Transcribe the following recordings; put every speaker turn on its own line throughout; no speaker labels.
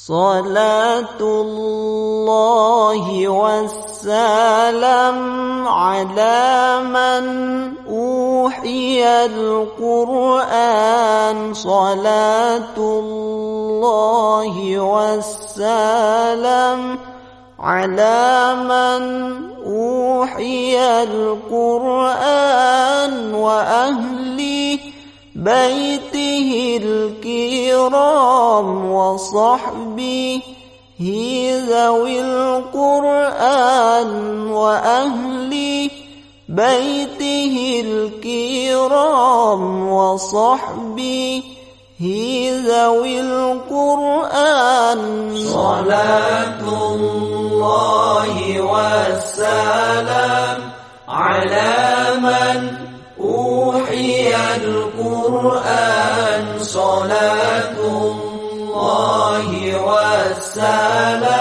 صلاة الله والسلام على من أوحي القرآن. صلاة الله والسلام على من أوحي القرآن وأهلي بيته الكرام وصحبه ذوي القرآن وأهل بيته الكرام وصحبه ذوي القرآن.
صلاة الله والسلام على من أوحي القرآن صلاة الله والسلام.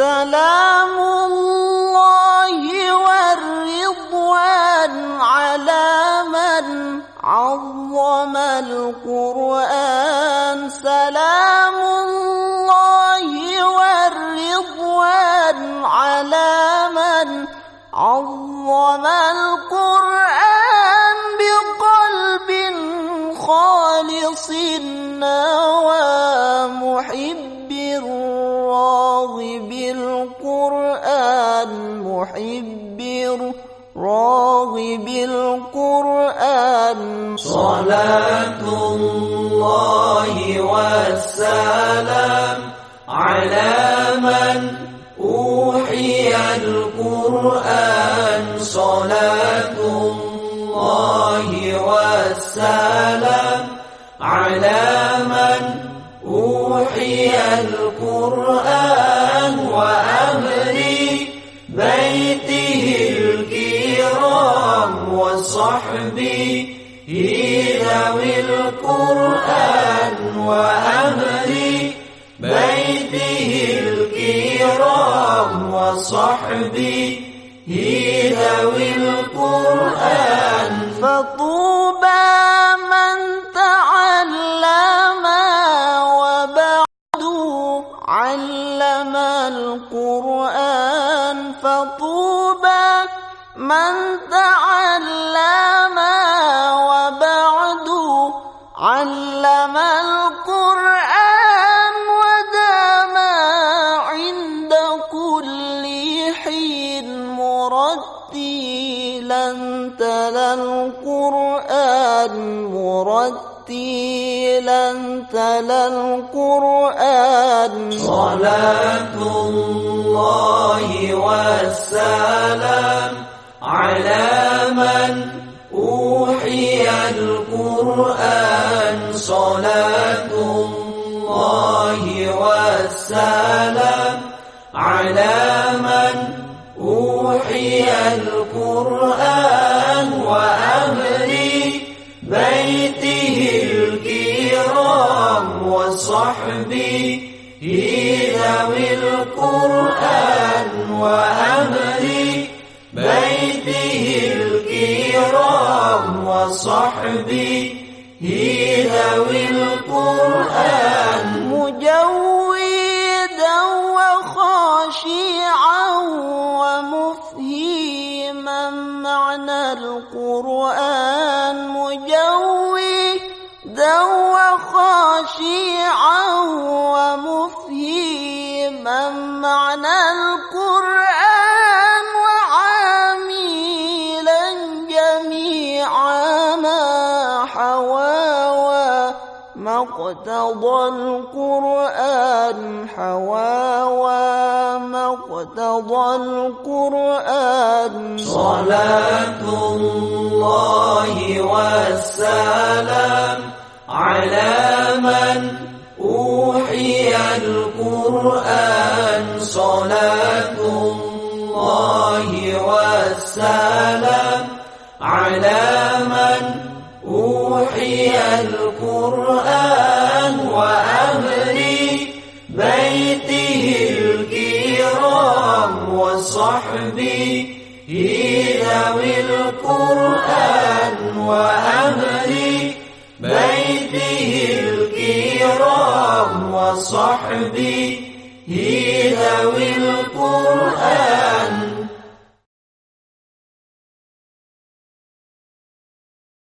سلام الله والرضوان على من عظم القرآن. سلام الله والرضوان على من عظم القرآن بقلب خالص. محب راغب القرآن.
صلاة الله والسلام على من أوحي القرآن. صلاة الله والسلام على من أوحي القرآن. الكرام وصحبه ذوي القرآن وأهل بيته الكرام وصحبه ذوي القرآن.
فطوبى من تعلم وبعد علم القرآن. فطوبى من تعلم وبعد علم القرآن ودام عند كل حين مرتلا تلا القرآن مرتلا تلا القرآن.
صلاة الله والسلام صلاة الله والسلام على من أوحي القرآن وأهل بيته الكرام وصحبه
وخاشعا ومفهيما معنى القرآن وعاملا جميع ما حواوى مقتضى القرآن حواوى مقتضى
القرآن صلاة الله والسلام على من أوحي القرآن وأهل بيته الكرام وصحبه ذوي القرآن وأهل بيته الكرام وصحبه ذوي